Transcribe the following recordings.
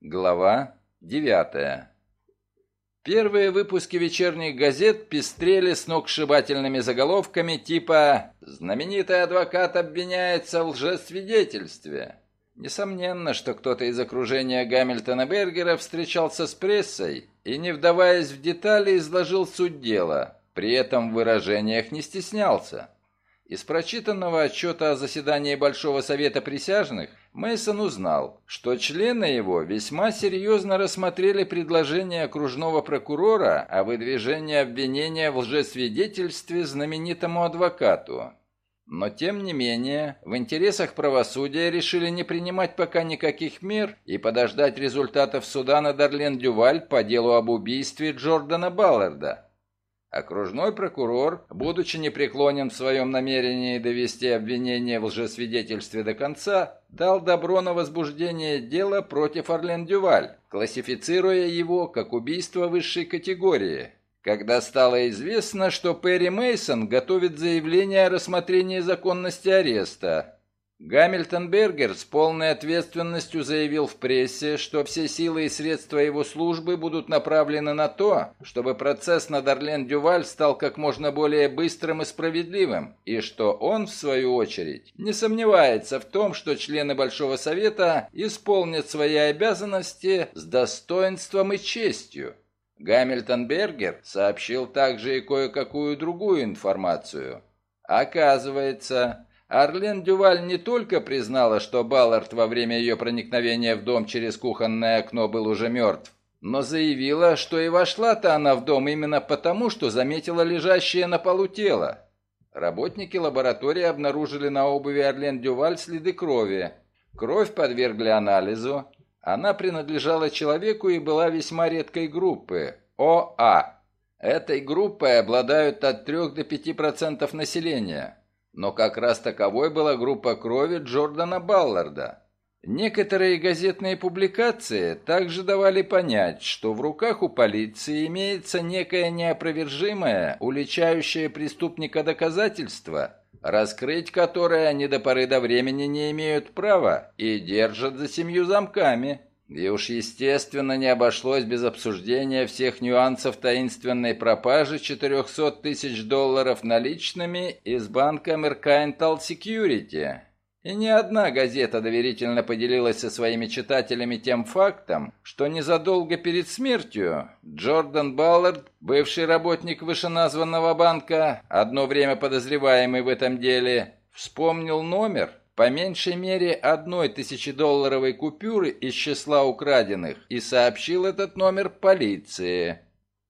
Глава 9. Первые выпуски вечерних газет пестрели сногсшибательными заголовками типа «Знаменитый адвокат обвиняется в лжесвидетельстве». Несомненно, что кто-то из окружения Гамильтона Бергера встречался с прессой и, не вдаваясь в детали, изложил суть дела, при этом в выражениях не стеснялся. Из прочитанного отчета о заседании Большого Совета Присяжных Мейсон узнал, что члены его весьма серьезно рассмотрели предложение окружного прокурора о выдвижении обвинения в лжесвидетельстве знаменитому адвокату. Но тем не менее, в интересах правосудия решили не принимать пока никаких мер и подождать результатов суда над Орлен Дюваль по делу об убийстве Джордана Балларда. Окружной прокурор, будучи непреклонен в своем намерении довести обвинение в лжесвидетельстве до конца, дал добро на возбуждение дела против Орлен Дюваль, классифицируя его как убийство высшей категории. Когда стало известно, что Перри Мейсон готовит заявление о рассмотрении законности ареста, Гамильтон Бергер с полной ответственностью заявил в прессе, что все силы и средства его службы будут направлены на то, чтобы процесс над Орлен Дюваль стал как можно более быстрым и справедливым, и что он, в свою очередь, не сомневается в том, что члены Большого Совета исполнят свои обязанности с достоинством и честью. Гамильтон Бергер сообщил также и кое-какую другую информацию. Оказывается, Арлен Дюваль не только признала, что Баллард во время ее проникновения в дом через кухонное окно был уже мертв, но заявила, что и вошла-то она в дом именно потому, что заметила лежащее на полу тело. Работники лаборатории обнаружили на обуви Арлен Дюваль следы крови. Кровь подвергли анализу. Она принадлежала человеку и была весьма редкой группы – ОА. Этой группой обладают от 3 до 5% населения но как раз таковой была группа крови Джордана Балларда. Некоторые газетные публикации также давали понять, что в руках у полиции имеется некое неопровержимое, уличающее преступника доказательство, раскрыть которое они до поры до времени не имеют права и держат за семью замками. И уж естественно не обошлось без обсуждения всех нюансов таинственной пропажи 400 тысяч долларов наличными из банка Mercantile Security. И ни одна газета доверительно поделилась со своими читателями тем фактом, что незадолго перед смертью Джордан Баллард, бывший работник вышеназванного банка, одно время подозреваемый в этом деле, вспомнил номер, по меньшей мере одной тысячедолларовой купюры из числа украденных и сообщил этот номер полиции.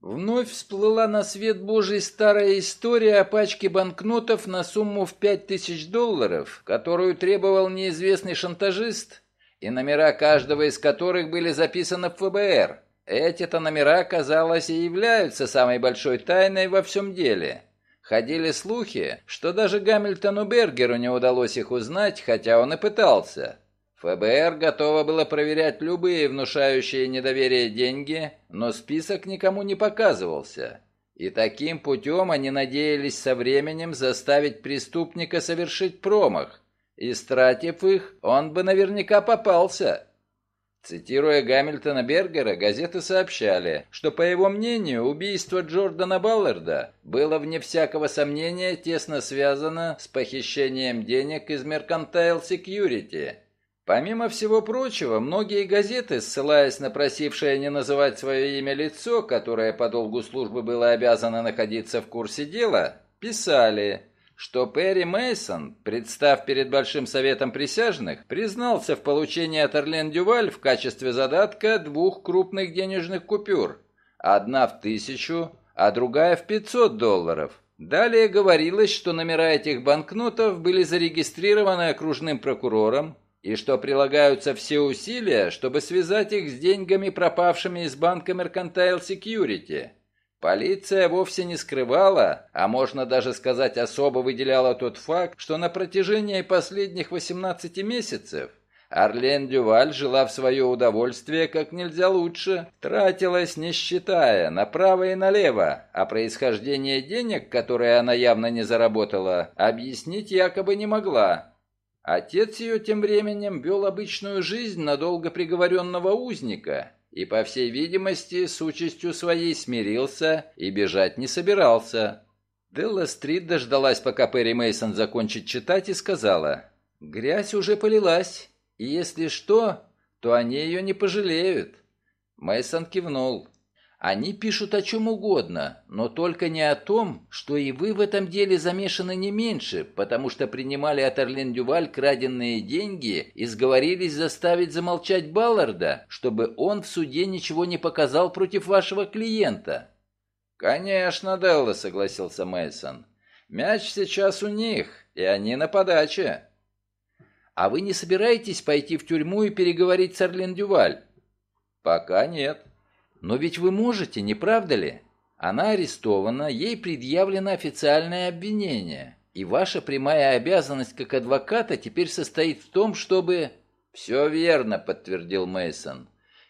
Вновь всплыла на свет Божий старая история о пачке банкнотов на сумму в пять тысяч долларов, которую требовал неизвестный шантажист, и номера каждого из которых были записаны в ФБР. Эти-то номера, казалось, и являются самой большой тайной во всем деле. Ходили слухи, что даже Гамильтону Бергеру не удалось их узнать, хотя он и пытался. ФБР готово было проверять любые внушающие недоверие деньги, но список никому не показывался. И таким путем они надеялись со временем заставить преступника совершить промах. И, стратив их, он бы наверняка попался. Цитируя Гамильтона Бергера, газеты сообщали, что, по его мнению, убийство Джордана Балларда было, вне всякого сомнения, тесно связано с похищением денег из Mercantile Security. Помимо всего прочего, многие газеты, ссылаясь на просившее не называть свое имя лицо, которое по долгу службы было обязано находиться в курсе дела, писали – что Перри Мейсон, представ перед Большим Советом Присяжных, признался в получении от Орлен Дюваль в качестве задатка двух крупных денежных купюр. Одна в тысячу, а другая в 500 долларов. Далее говорилось, что номера этих банкнотов были зарегистрированы окружным прокурором, и что прилагаются все усилия, чтобы связать их с деньгами, пропавшими из банка Mercantile Security. Полиция вовсе не скрывала, а можно даже сказать особо выделяла тот факт, что на протяжении последних 18 месяцев Арлен Дюваль жила в свое удовольствие как нельзя лучше, тратилась не считая, направо и налево, а происхождение денег, которые она явно не заработала, объяснить якобы не могла. Отец ее тем временем вел обычную жизнь надолго приговоренного узника и, по всей видимости, с участью своей смирился и бежать не собирался. Делла Стрит дождалась, пока Перри Мейсон закончит читать, и сказала, «Грязь уже полилась, и если что, то они ее не пожалеют». Мейсон кивнул. Они пишут о чем угодно, но только не о том, что и вы в этом деле замешаны не меньше, потому что принимали от Орлен Дюваль краденные деньги и сговорились заставить замолчать Балларда, чтобы он в суде ничего не показал против вашего клиента. «Конечно, Делла», — согласился Мейсон. «Мяч сейчас у них, и они на подаче». «А вы не собираетесь пойти в тюрьму и переговорить с Орлен Дюваль?» «Пока нет». Но ведь вы можете, не правда ли? Она арестована, ей предъявлено официальное обвинение. И ваша прямая обязанность как адвоката теперь состоит в том, чтобы... Все верно, подтвердил Мейсон.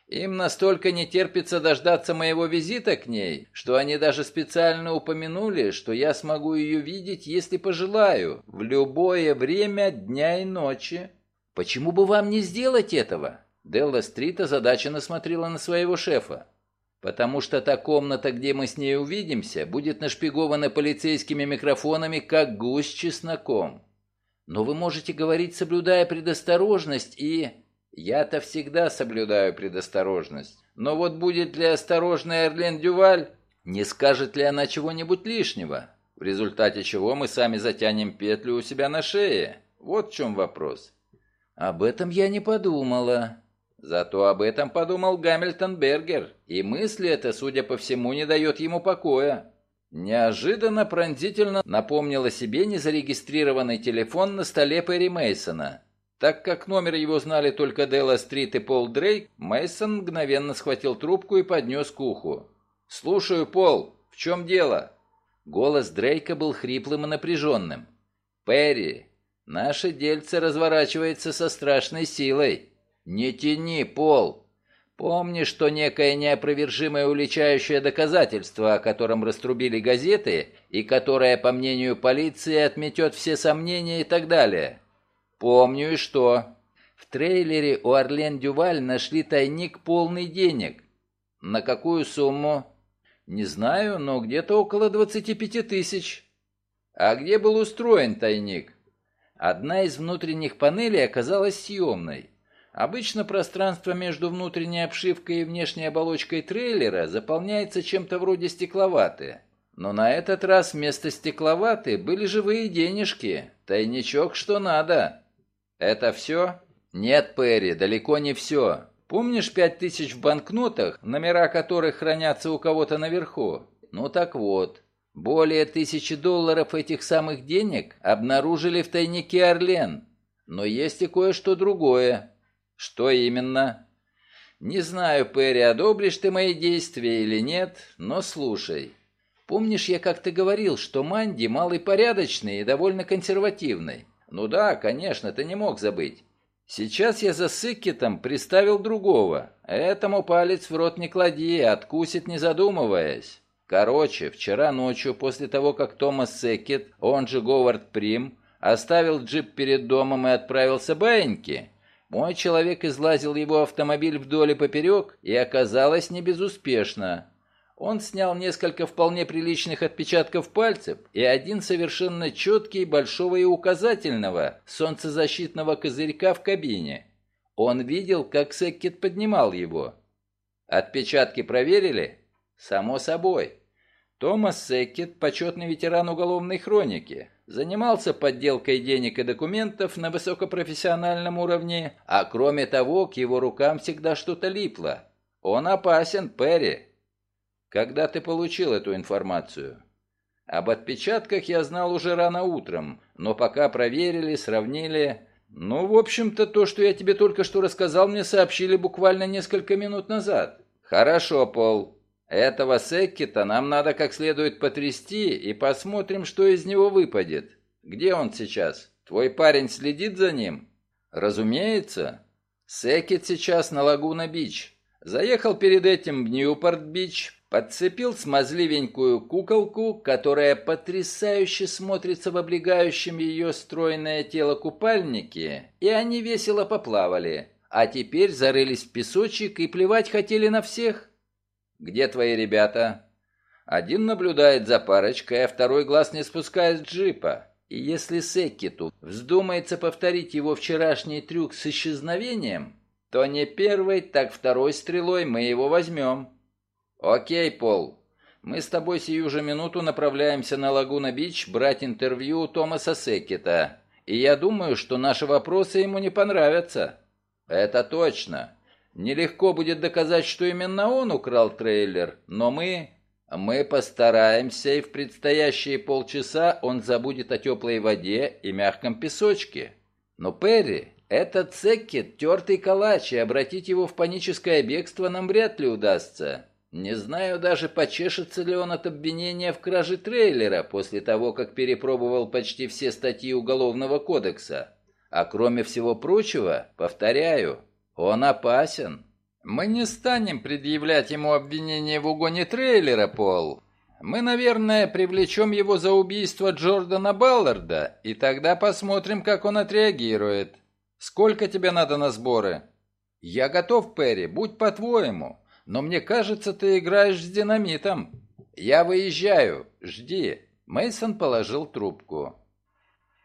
Им настолько не терпится дождаться моего визита к ней, что они даже специально упомянули, что я смогу ее видеть, если пожелаю, в любое время дня и ночи. Почему бы вам не сделать этого? Делла Стрит озадаченно смотрела на своего шефа. Потому что та комната, где мы с ней увидимся, будет нашпигована полицейскими микрофонами, как гусь чесноком. Но вы можете говорить, соблюдая предосторожность, и... Я-то всегда соблюдаю предосторожность. Но вот будет ли осторожная Эрлен Дюваль? Не скажет ли она чего-нибудь лишнего? В результате чего мы сами затянем петлю у себя на шее? Вот в чем вопрос. Об этом я не подумала. Зато об этом подумал Гамильтон Бергер, и мысль эта, судя по всему, не дает ему покоя. Неожиданно пронзительно напомнил о себе незарегистрированный телефон на столе Перри Мейсона. Так как номер его знали только Делла Стрит и Пол Дрейк, Мейсон мгновенно схватил трубку и поднес к уху. «Слушаю, Пол, в чем дело?» Голос Дрейка был хриплым и напряженным. «Перри, наше дельце разворачивается со страшной силой. «Не тяни, Пол! Помни, что некое неопровержимое уличающее доказательство, о котором раструбили газеты, и которое, по мнению полиции, отметет все сомнения и так далее. Помню и что. В трейлере у Орлен Дюваль нашли тайник полный денег. На какую сумму? Не знаю, но где-то около 25 тысяч. А где был устроен тайник? Одна из внутренних панелей оказалась съемной. Обычно пространство между внутренней обшивкой и внешней оболочкой трейлера заполняется чем-то вроде стекловаты. Но на этот раз вместо стекловаты были живые денежки, тайничок что надо. Это все? Нет, Перри, далеко не все. Помнишь пять тысяч в банкнотах, номера которых хранятся у кого-то наверху? Ну так вот, более тысячи долларов этих самых денег обнаружили в тайнике Орлен. Но есть и кое-что другое. «Что именно?» «Не знаю, Перри, одобришь ты мои действия или нет, но слушай. Помнишь, я как-то говорил, что Манди малый порядочный и довольно консервативный? Ну да, конечно, ты не мог забыть. Сейчас я за Сыкетом приставил другого. Этому палец в рот не клади, откусит не задумываясь. Короче, вчера ночью, после того, как Томас Секет, он же Говард Прим, оставил джип перед домом и отправился баиньки, мой человек излазил его автомобиль вдоль и поперек, и оказалось не безуспешно. Он снял несколько вполне приличных отпечатков пальцев и один совершенно четкий большого и указательного солнцезащитного козырька в кабине. Он видел, как Секкет поднимал его. Отпечатки проверили? Само собой. Томас Секкет – почетный ветеран уголовной хроники. Занимался подделкой денег и документов на высокопрофессиональном уровне, а кроме того, к его рукам всегда что-то липло. Он опасен, Перри. Когда ты получил эту информацию? Об отпечатках я знал уже рано утром, но пока проверили, сравнили... Ну, в общем-то, то, что я тебе только что рассказал, мне сообщили буквально несколько минут назад. Хорошо, Пол. Этого Секкита нам надо как следует потрясти и посмотрим, что из него выпадет. Где он сейчас? Твой парень следит за ним? Разумеется. Секкит сейчас на Лагуна-Бич. Заехал перед этим в Ньюпорт-Бич, подцепил смазливенькую куколку, которая потрясающе смотрится в облегающем ее стройное тело купальнике, и они весело поплавали, а теперь зарылись в песочек и плевать хотели на всех. Где твои ребята? Один наблюдает за парочкой, а второй глаз не спускает с джипа. И если Секкиту вздумается повторить его вчерашний трюк с исчезновением, то не первой, так второй стрелой мы его возьмем. «Окей, Пол. Мы с тобой сию же минуту направляемся на Лагуна-Бич брать интервью у Томаса Секкета. И я думаю, что наши вопросы ему не понравятся». «Это точно. Нелегко будет доказать, что именно он украл трейлер, но мы... Мы постараемся, и в предстоящие полчаса он забудет о теплой воде и мягком песочке. Но, Перри, этот Секкет — тертый калач, и обратить его в паническое бегство нам вряд ли удастся. Не знаю даже, почешется ли он от обвинения в краже трейлера после того, как перепробовал почти все статьи Уголовного кодекса. А кроме всего прочего, повторяю, он опасен. Мы не станем предъявлять ему обвинение в угоне трейлера, Пол. Мы, наверное, привлечем его за убийство Джордана Балларда, и тогда посмотрим, как он отреагирует. Сколько тебе надо на сборы? Я готов, Перри, будь по-твоему но мне кажется, ты играешь с динамитом. Я выезжаю, жди. Мейсон положил трубку.